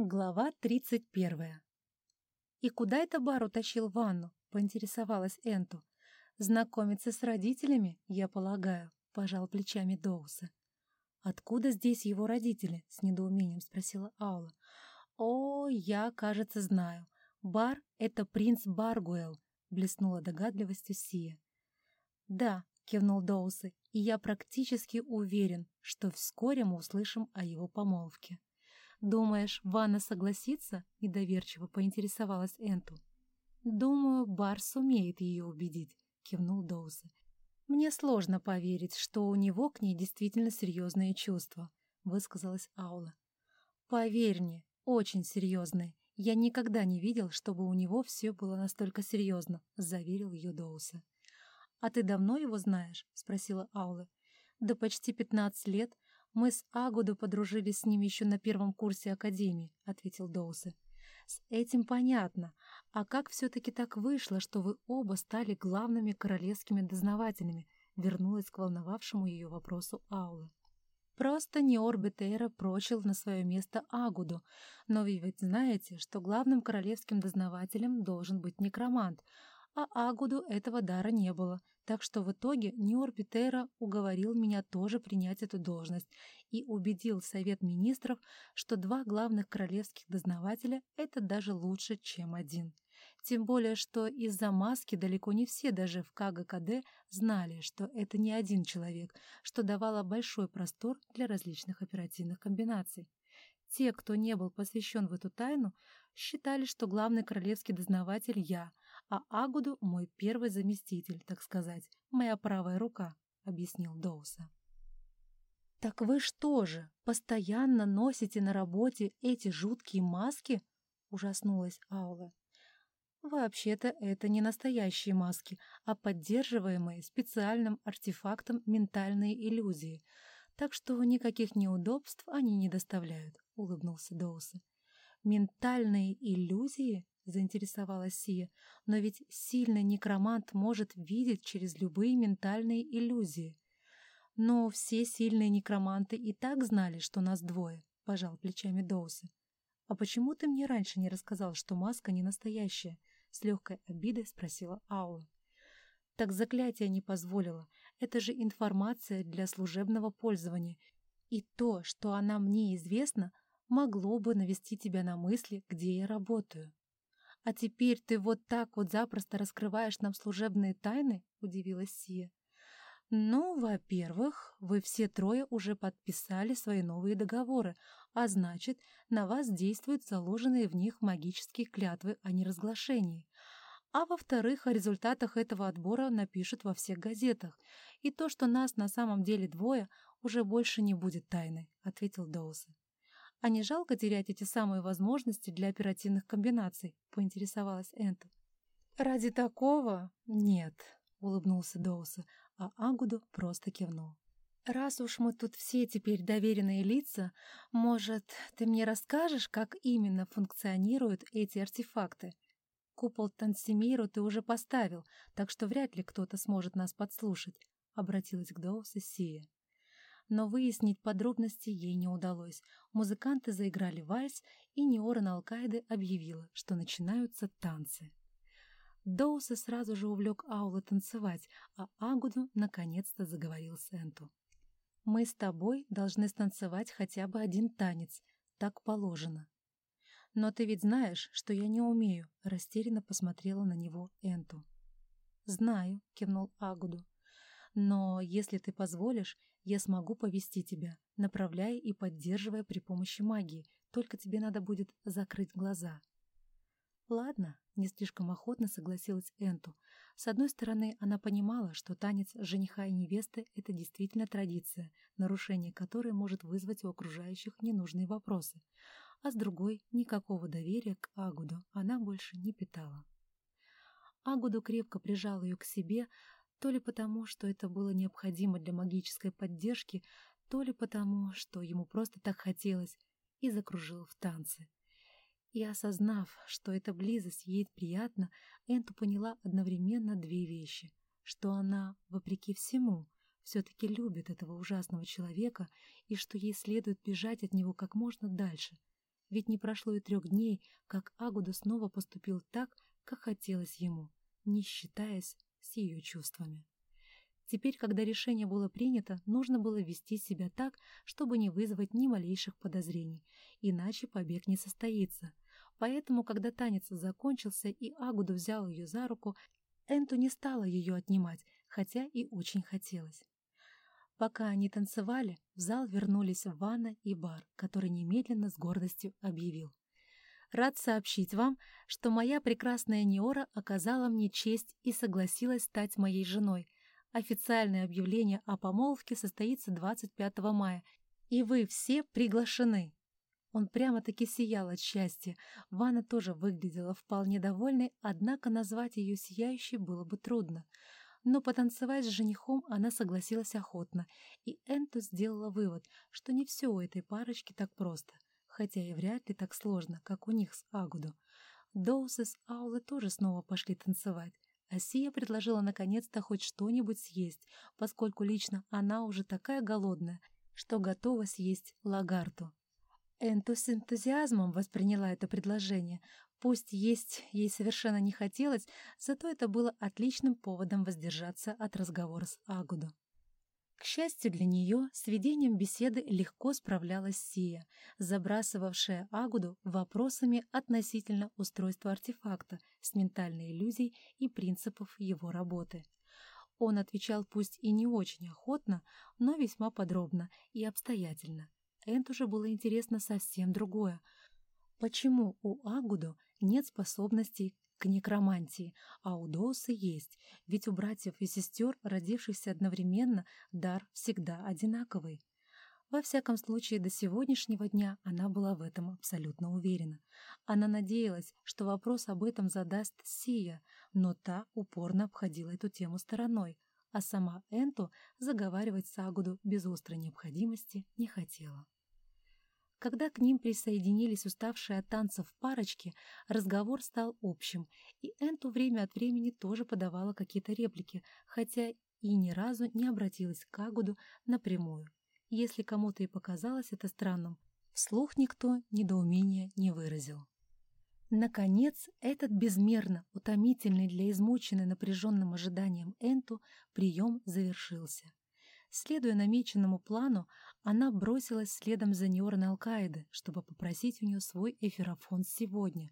Глава тридцать первая. «И куда это бар утащил ванну?» — поинтересовалась Энту. «Знакомиться с родителями, я полагаю», — пожал плечами Доуса. «Откуда здесь его родители?» — с недоумением спросила Аула. «О, я, кажется, знаю. Бар — это принц Баргуэлл», — блеснула догадливостью Сия. «Да», — кивнул Доусы, — «и я практически уверен, что вскоре мы услышим о его помолвке». «Думаешь, Ванна согласится?» — недоверчиво поинтересовалась Энту. «Думаю, Бар сумеет ее убедить», — кивнул Доусы. «Мне сложно поверить, что у него к ней действительно серьезные чувства», — высказалась Аула. «Поверь мне, очень серьезные. Я никогда не видел, чтобы у него все было настолько серьезно», — заверил ее Доуса. «А ты давно его знаешь?» — спросила Аула. «Да почти пятнадцать лет. «Мы с Агуду подружились с ним еще на первом курсе Академии», — ответил Доусы. «С этим понятно. А как все-таки так вышло, что вы оба стали главными королевскими дознавателями?» — вернулась к волновавшему ее вопросу Аулы. Просто Неор Бетейра прочил на свое место Агуду, но вы ведь знаете, что главным королевским дознавателем должен быть некромант, а Агуду этого дара не было, так что в итоге Ниор Питера уговорил меня тоже принять эту должность и убедил Совет Министров, что два главных королевских дознавателя — это даже лучше, чем один. Тем более, что из-за маски далеко не все даже в КГКД знали, что это не один человек, что давало большой простор для различных оперативных комбинаций. Те, кто не был посвящен в эту тайну, считали, что главный королевский дознаватель я, а Агуду — мой первый заместитель, так сказать, моя правая рука», — объяснил Доуса. «Так вы что же, постоянно носите на работе эти жуткие маски?» — ужаснулась Аула. «Вообще-то это не настоящие маски, а поддерживаемые специальным артефактом ментальные иллюзии, так что никаких неудобств они не доставляют», — улыбнулся Доуса. «Ментальные иллюзии?» — заинтересовалась Сия. «Но ведь сильный некромант может видеть через любые ментальные иллюзии». «Но все сильные некроманты и так знали, что нас двое», — пожал плечами Доусы. «А почему ты мне раньше не рассказал, что маска не настоящая?» — с легкой обидой спросила Аула. «Так заклятие не позволило. Это же информация для служебного пользования. И то, что она мне известна, могло бы навести тебя на мысли, где я работаю». «А теперь ты вот так вот запросто раскрываешь нам служебные тайны?» — удивилась Сия. «Ну, во-первых, вы все трое уже подписали свои новые договоры, а значит, на вас действуют заложенные в них магические клятвы о неразглашении. А во-вторых, о результатах этого отбора напишут во всех газетах, и то, что нас на самом деле двое, уже больше не будет тайной», — ответил Доусы. «А не жалко терять эти самые возможности для оперативных комбинаций?» — поинтересовалась Энту. «Ради такого? Нет», — улыбнулся Доуса, а Агуду просто кивнул. «Раз уж мы тут все теперь доверенные лица, может, ты мне расскажешь, как именно функционируют эти артефакты? Купол Тансимиру ты уже поставил, так что вряд ли кто-то сможет нас подслушать», — обратилась к Доусу Сия но выяснить подробности ей не удалось. Музыканты заиграли вальс, и Неоран Алкаиды объявила, что начинаются танцы. Доуса сразу же увлек Аула танцевать, а Агуду наконец-то заговорил Сенту. «Мы с тобой должны станцевать хотя бы один танец, так положено». «Но ты ведь знаешь, что я не умею», — растерянно посмотрела на него Энту. «Знаю», — кивнул Агуду. «Но если ты позволишь, я смогу повести тебя, направляя и поддерживая при помощи магии, только тебе надо будет закрыть глаза. Ладно, не слишком охотно согласилась Энту. С одной стороны, она понимала, что танец жениха и невесты — это действительно традиция, нарушение которой может вызвать у окружающих ненужные вопросы. А с другой, никакого доверия к Агуду она больше не питала. Агуду крепко прижал ее к себе, то ли потому, что это было необходимо для магической поддержки, то ли потому, что ему просто так хотелось, и закружил в танце. И осознав, что эта близость ей приятна, Энту поняла одновременно две вещи. Что она, вопреки всему, все-таки любит этого ужасного человека и что ей следует бежать от него как можно дальше. ведь не прошло и трех дней, как Агуда снова поступил так, как хотелось ему, не считаясь с ее чувствами. Теперь, когда решение было принято, нужно было вести себя так, чтобы не вызвать ни малейших подозрений, иначе побег не состоится. Поэтому, когда танец закончился и Агуду взял ее за руку, Энту не стала ее отнимать, хотя и очень хотелось. Пока они танцевали, в зал вернулись Ванна и Бар, который немедленно с гордостью объявил. «Рад сообщить вам, что моя прекрасная Неора оказала мне честь и согласилась стать моей женой. Официальное объявление о помолвке состоится 25 мая, и вы все приглашены». Он прямо-таки сиял от счастья. Ванна тоже выглядела вполне довольной, однако назвать ее сияющей было бы трудно — но потанцевать с женихом она согласилась охотно, и Энту сделала вывод, что не все у этой парочки так просто, хотя и вряд ли так сложно, как у них с Агуду. Доусы с Аулы тоже снова пошли танцевать, а Сия предложила наконец-то хоть что-нибудь съесть, поскольку лично она уже такая голодная, что готова съесть лагарту. Энту с энтузиазмом восприняла это предложение, Пусть есть ей совершенно не хотелось, зато это было отличным поводом воздержаться от разговора с Агуду. К счастью для нее, с ведением беседы легко справлялась Сия, забрасывавшая Агуду вопросами относительно устройства артефакта с ментальной иллюзией и принципов его работы. Он отвечал пусть и не очень охотно, но весьма подробно и обстоятельно. Энт уже было интересно совсем другое. Почему у Агуду нет способностей к некромантии, а у Доуса есть, ведь у братьев и сестер, родившихся одновременно, дар всегда одинаковый. Во всяком случае, до сегодняшнего дня она была в этом абсолютно уверена. Она надеялась, что вопрос об этом задаст Сия, но та упорно обходила эту тему стороной, а сама Энту заговаривать с Агуду без острой необходимости не хотела. Когда к ним присоединились уставшие от танцев парочки, разговор стал общим, и Энту время от времени тоже подавала какие-то реплики, хотя и ни разу не обратилась к Агуду напрямую. Если кому-то и показалось это странным, вслух никто недоумения не выразил. Наконец, этот безмерно утомительный для измученной напряженным ожиданием Энту прием завершился. Следуя намеченному плану, она бросилась следом за Ниорной Алкаиды, чтобы попросить у нее свой эфирофон сегодня.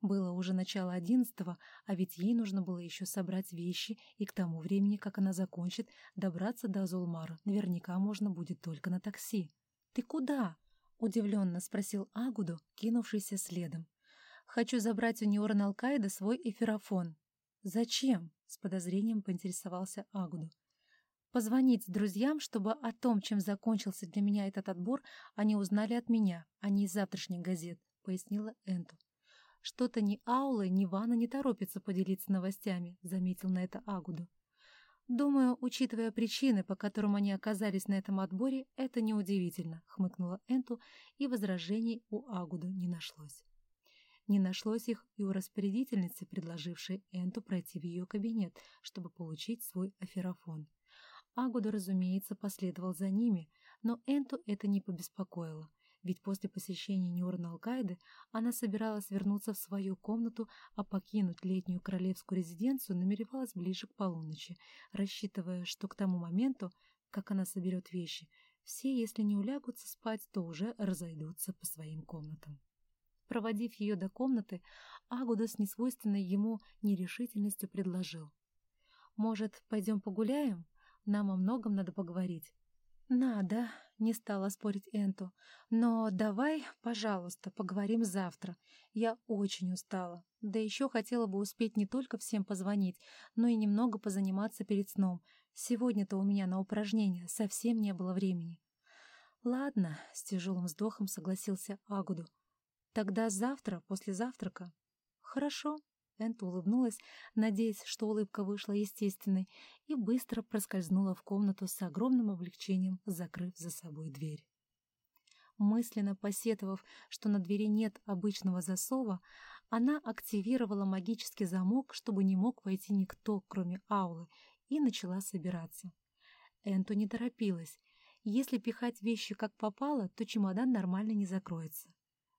Было уже начало одиннадцатого, а ведь ей нужно было еще собрать вещи, и к тому времени, как она закончит, добраться до Зулмара наверняка можно будет только на такси. «Ты куда?» — удивленно спросил Агуду, кинувшийся следом. «Хочу забрать у Ниорна Алкаида свой эфирофон». «Зачем?» — с подозрением поинтересовался Агуду позвонить друзьям, чтобы о том, чем закончился для меня этот отбор, они узнали от меня, а не из завтрашних газет», — пояснила Энту. «Что-то ни Аула, ни Вана не торопится поделиться новостями», — заметил на это Агуду. «Думаю, учитывая причины, по которым они оказались на этом отборе, это неудивительно», — хмыкнула Энту, и возражений у Агуду не нашлось. Не нашлось их и у распорядительницы, предложившей Энту пройти в ее кабинет, чтобы получить свой аферофон. Агуда, разумеется, последовал за ними, но Энту это не побеспокоило, ведь после посещения Нюрна Алкайды она собиралась вернуться в свою комнату, а покинуть летнюю королевскую резиденцию намеревалась ближе к полуночи, рассчитывая, что к тому моменту, как она соберет вещи, все, если не улягутся спать, то уже разойдутся по своим комнатам. Проводив ее до комнаты, Агуда с несвойственной ему нерешительностью предложил. «Может, пойдем погуляем? Нам о многом надо поговорить». «Надо», — не стала спорить Энту. «Но давай, пожалуйста, поговорим завтра. Я очень устала. Да еще хотела бы успеть не только всем позвонить, но и немного позаниматься перед сном. Сегодня-то у меня на упражнения совсем не было времени». «Ладно», — с тяжелым вздохом согласился Агуду. «Тогда завтра, после завтрака». «Хорошо», Энта улыбнулась, надеясь, что улыбка вышла естественной, и быстро проскользнула в комнату с огромным облегчением, закрыв за собой дверь. Мысленно посетовав, что на двери нет обычного засова, она активировала магический замок, чтобы не мог войти никто, кроме Аулы, и начала собираться. Энту не торопилась. Если пихать вещи как попало, то чемодан нормально не закроется.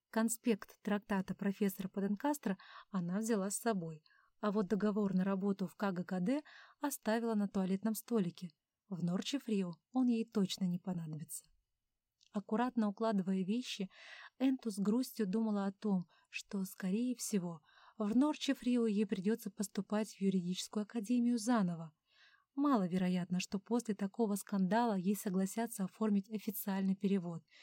Конспект трактата профессора Паденкастра она взяла с собой, а вот договор на работу в КГКД оставила на туалетном столике. В Норче Фрио он ей точно не понадобится. Аккуратно укладывая вещи, Энту с грустью думала о том, что, скорее всего, в Норче Фрио ей придется поступать в юридическую академию заново. Маловероятно, что после такого скандала ей согласятся оформить официальный перевод —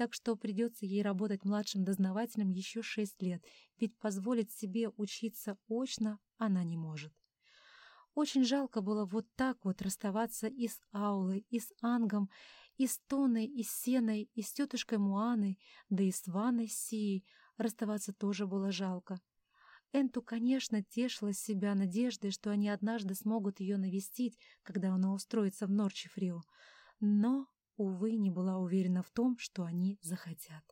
так что придется ей работать младшим дознавателем еще шесть лет, ведь позволить себе учиться очно она не может. Очень жалко было вот так вот расставаться и с Аулой, и с Ангом, и с Тоной, и с Сеной, и с тетушкой Муаной, да и с Ванной Сией. Расставаться тоже было жалко. Энту, конечно, тешила себя надеждой, что они однажды смогут ее навестить, когда она устроится в Норчифрио. Но увы, не была уверена в том, что они захотят.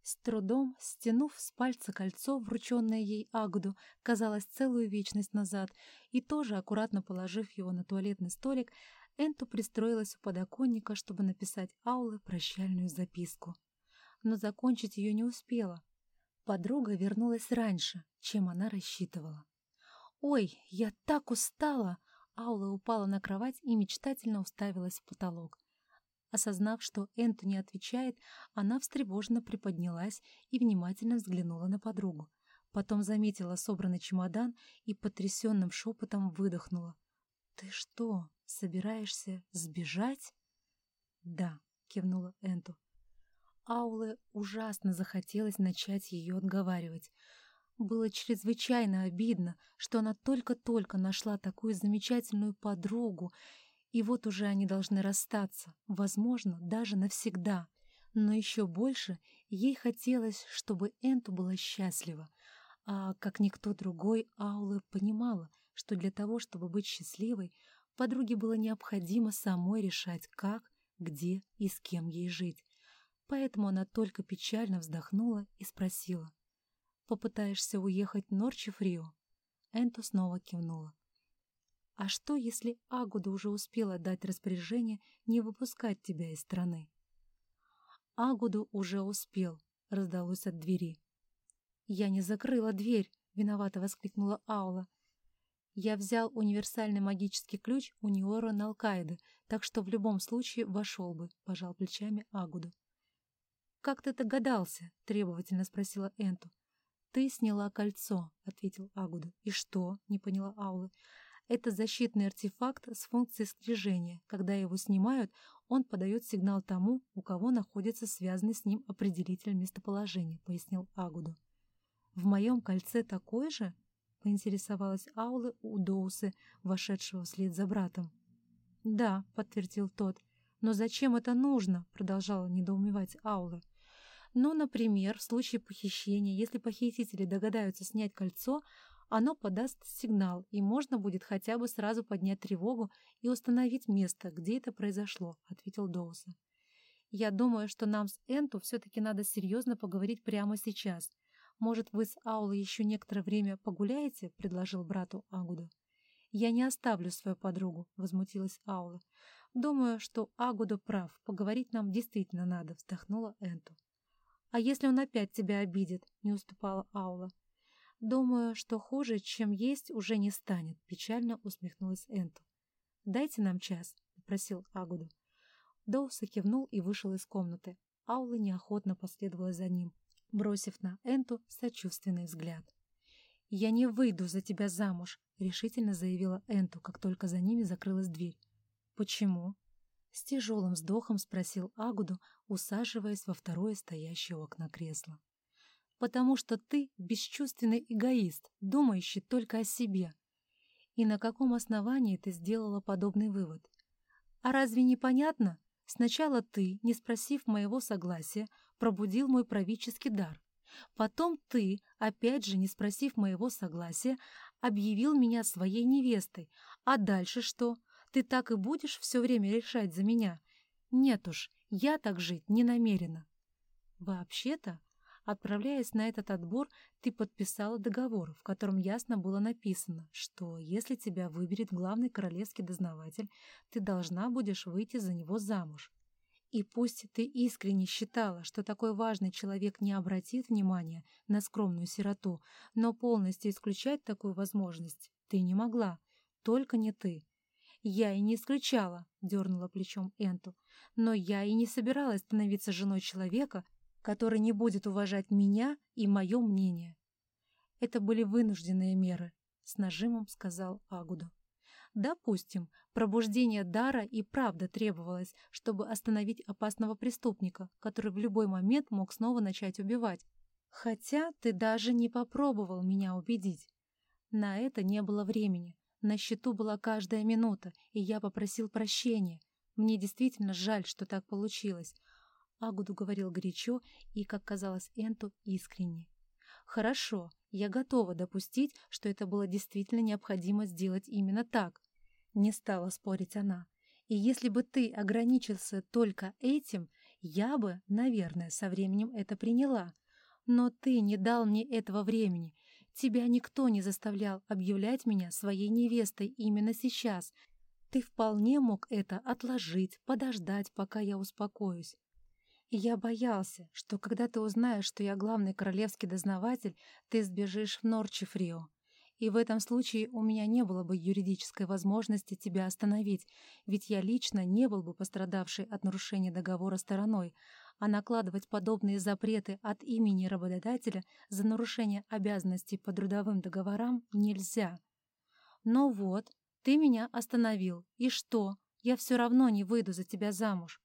С трудом, стянув с пальца кольцо, врученное ей Агуду, казалось, целую вечность назад, и тоже, аккуратно положив его на туалетный столик, Энту пристроилась у подоконника, чтобы написать Ауле прощальную записку. Но закончить ее не успела. Подруга вернулась раньше, чем она рассчитывала. «Ой, я так устала!» Аула упала на кровать и мечтательно уставилась в потолок. Осознав, что Энту не отвечает, она встревоженно приподнялась и внимательно взглянула на подругу. Потом заметила собранный чемодан и потрясенным шепотом выдохнула. «Ты что, собираешься сбежать?» «Да», — кивнула Энту. Ауле ужасно захотелось начать ее отговаривать. Было чрезвычайно обидно, что она только-только нашла такую замечательную подругу и вот уже они должны расстаться, возможно, даже навсегда. Но еще больше ей хотелось, чтобы Энту была счастлива. А как никто другой, Аула понимала, что для того, чтобы быть счастливой, подруге было необходимо самой решать, как, где и с кем ей жить. Поэтому она только печально вздохнула и спросила. «Попытаешься уехать в Норчифрио?» Энту снова кивнула. А что, если Агуда уже успела дать распоряжение не выпускать тебя из страны? Агуду уже успел, раздалось от двери. Я не закрыла дверь, виновато воскликнула Аула. Я взял универсальный магический ключ у Ниора Налкайды, так что в любом случае вошел бы, пожал плечами Агуду. «Как ты догадался?» — требовательно спросила Энту. «Ты сняла кольцо», — ответил Агуду. «И что?» — не поняла Аула. Это защитный артефакт с функцией скрежения. Когда его снимают, он подает сигнал тому, у кого находится связанный с ним определитель местоположения, пояснил Агуду. «В моем кольце такой же?» — поинтересовалась Аула у Доусы, вошедшего вслед за братом. «Да», — подтвердил тот. «Но зачем это нужно?» — продолжала недоумевать Аула. «Ну, например, в случае похищения, если похитители догадаются снять кольцо, оно подаст сигнал, и можно будет хотя бы сразу поднять тревогу и установить место, где это произошло», — ответил Доуса. «Я думаю, что нам с Энту все-таки надо серьезно поговорить прямо сейчас. Может, вы с Аулой еще некоторое время погуляете?» — предложил брату Агуду. «Я не оставлю свою подругу», — возмутилась Аула. «Думаю, что Агуду прав. Поговорить нам действительно надо», — вздохнула Энту. «А если он опять тебя обидит?» — не уступала Аула. «Думаю, что хуже, чем есть, уже не станет», — печально усмехнулась Энту. «Дайте нам час», — попросил Агуду. Доуса кивнул и вышел из комнаты. Аула неохотно последовала за ним, бросив на Энту сочувственный взгляд. «Я не выйду за тебя замуж», — решительно заявила Энту, как только за ними закрылась дверь. «Почему?» — с тяжелым вздохом спросил Агуду, усаживаясь во второе стоящее окна кресло потому что ты бесчувственный эгоист, думающий только о себе. И на каком основании ты сделала подобный вывод? А разве не понятно? Сначала ты, не спросив моего согласия, пробудил мой правительский дар. Потом ты, опять же не спросив моего согласия, объявил меня своей невестой. А дальше что? Ты так и будешь все время решать за меня? Нет уж, я так жить не намерена. Вообще-то, Отправляясь на этот отбор, ты подписала договор, в котором ясно было написано, что если тебя выберет главный королевский дознаватель, ты должна будешь выйти за него замуж. И пусть ты искренне считала, что такой важный человек не обратит внимания на скромную сироту, но полностью исключать такую возможность ты не могла. Только не ты. «Я и не исключала», — дернула плечом Энту. «Но я и не собиралась становиться женой человека, который не будет уважать меня и мое мнение». «Это были вынужденные меры», — с нажимом сказал Агуду. Допустим, пробуждение дара и правда требовалось, чтобы остановить опасного преступника, который в любой момент мог снова начать убивать. Хотя ты даже не попробовал меня убедить. На это не было времени. На счету была каждая минута, и я попросил прощения. Мне действительно жаль, что так получилось. Агуду говорил горячо и, как казалось Энту, искренне. «Хорошо, я готова допустить, что это было действительно необходимо сделать именно так». Не стала спорить она. «И если бы ты ограничился только этим, я бы, наверное, со временем это приняла. Но ты не дал мне этого времени, Тебя никто не заставлял объявлять меня своей невестой именно сейчас. Ты вполне мог это отложить, подождать, пока я успокоюсь. И я боялся, что когда ты узнаешь, что я главный королевский дознаватель, ты сбежишь в Норчифрио. И в этом случае у меня не было бы юридической возможности тебя остановить, ведь я лично не был бы пострадавшей от нарушения договора стороной, а накладывать подобные запреты от имени работодателя за нарушение обязанностей по трудовым договорам нельзя. Но вот, ты меня остановил, и что? Я все равно не выйду за тебя замуж.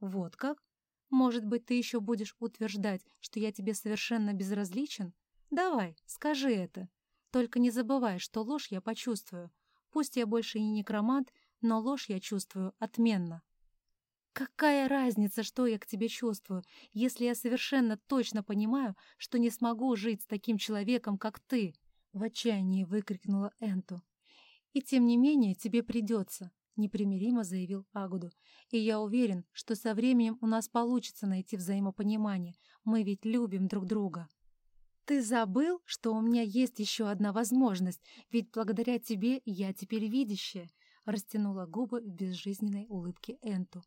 Вот как? Может быть, ты еще будешь утверждать, что я тебе совершенно безразличен? Давай, скажи это. Только не забывай, что ложь я почувствую. Пусть я больше не некромант, но ложь я чувствую отменно. Какая разница, что я к тебе чувствую, если я совершенно точно понимаю, что не смогу жить с таким человеком, как ты? В отчаянии выкрикнула Энту. И тем не менее тебе придется, непримиримо заявил Агуду. И я уверен, что со временем у нас получится найти взаимопонимание. Мы ведь любим друг друга. Ты забыл, что у меня есть еще одна возможность, ведь благодаря тебе я теперь видящая, растянула губы в безжизненной улыбке Энту.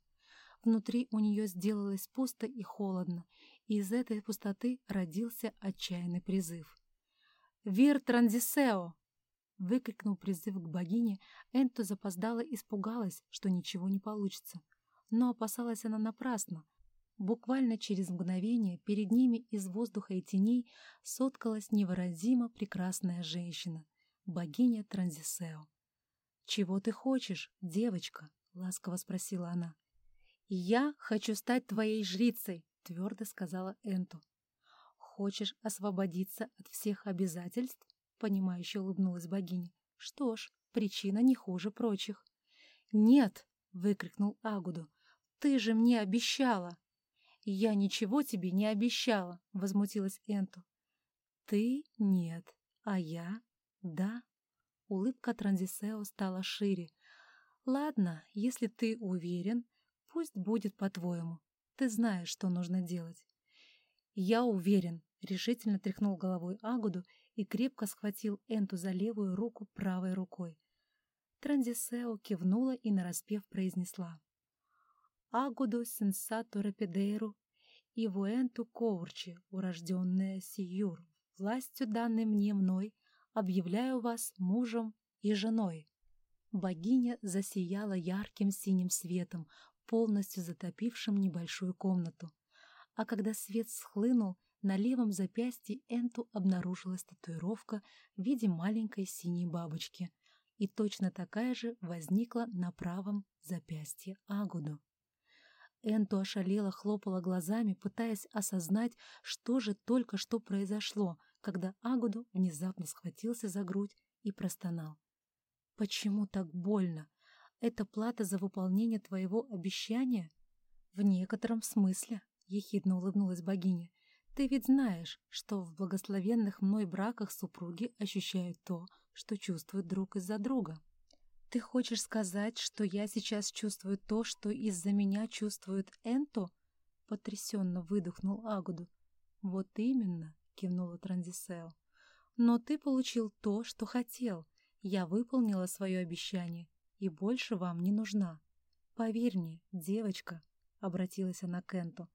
Внутри у нее сделалось пусто и холодно, и из этой пустоты родился отчаянный призыв. «Вир Транзисео!» Выкрикнул призыв к богине, Энто запоздала испугалась, что ничего не получится. Но опасалась она напрасно. Буквально через мгновение перед ними из воздуха и теней соткалась невыразимо прекрасная женщина, богиня Транзисео. «Чего ты хочешь, девочка?» — ласково спросила она. «Я хочу стать твоей жрицей», — твердо сказала Энту. «Хочешь освободиться от всех обязательств?» — понимающе улыбнулась богиня. «Что ж, причина не хуже прочих». «Нет!» — выкрикнул Агуду. «Ты же мне обещала!» «Я ничего тебе не обещала!» — возмутилась Энту. «Ты — нет, а я — да». Улыбка Транзисео стала шире. «Ладно, если ты уверен, Пусть будет по-твоему. Ты знаешь, что нужно делать. Я уверен, решительно тряхнул головой Агуду и крепко схватил Энту за левую руку правой рукой. Транзисео кивнула и нараспев произнесла. «Агуду сенсату рапидейру и вуэнту коурчи, урожденная Сиюр, властью данной мне мной, объявляю вас мужем и женой». Богиня засияла ярким синим светом, полностью затопившим небольшую комнату. А когда свет схлынул, на левом запястье Энту обнаружилась татуировка в виде маленькой синей бабочки, и точно такая же возникла на правом запястье Агуду. Энту ошалела, хлопала глазами, пытаясь осознать, что же только что произошло, когда Агуду внезапно схватился за грудь и простонал. «Почему так больно? Это плата за выполнение твоего обещания? В некотором смысле, — ехидно улыбнулась богиня. Ты ведь знаешь, что в благословенных мной браках супруги ощущают то, что чувствуют друг из-за друга. Ты хочешь сказать, что я сейчас чувствую то, что из-за меня чувствует Энто? Потрясенно выдохнул Агуду. Вот именно, кивнула Транзисео. Но ты получил то, что хотел. Я выполнила свое обещание и больше вам не нужна. Поверь мне, девочка». — обратилась она к Энту.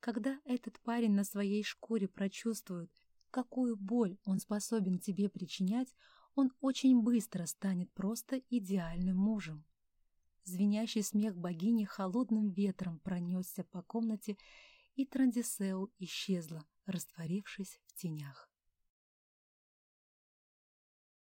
«Когда этот парень на своей шкуре прочувствует, какую боль он способен тебе причинять, он очень быстро станет просто идеальным мужем». Звенящий смех богини холодным ветром пронесся по комнате, и Трандисеу исчезла, растворившись в тенях.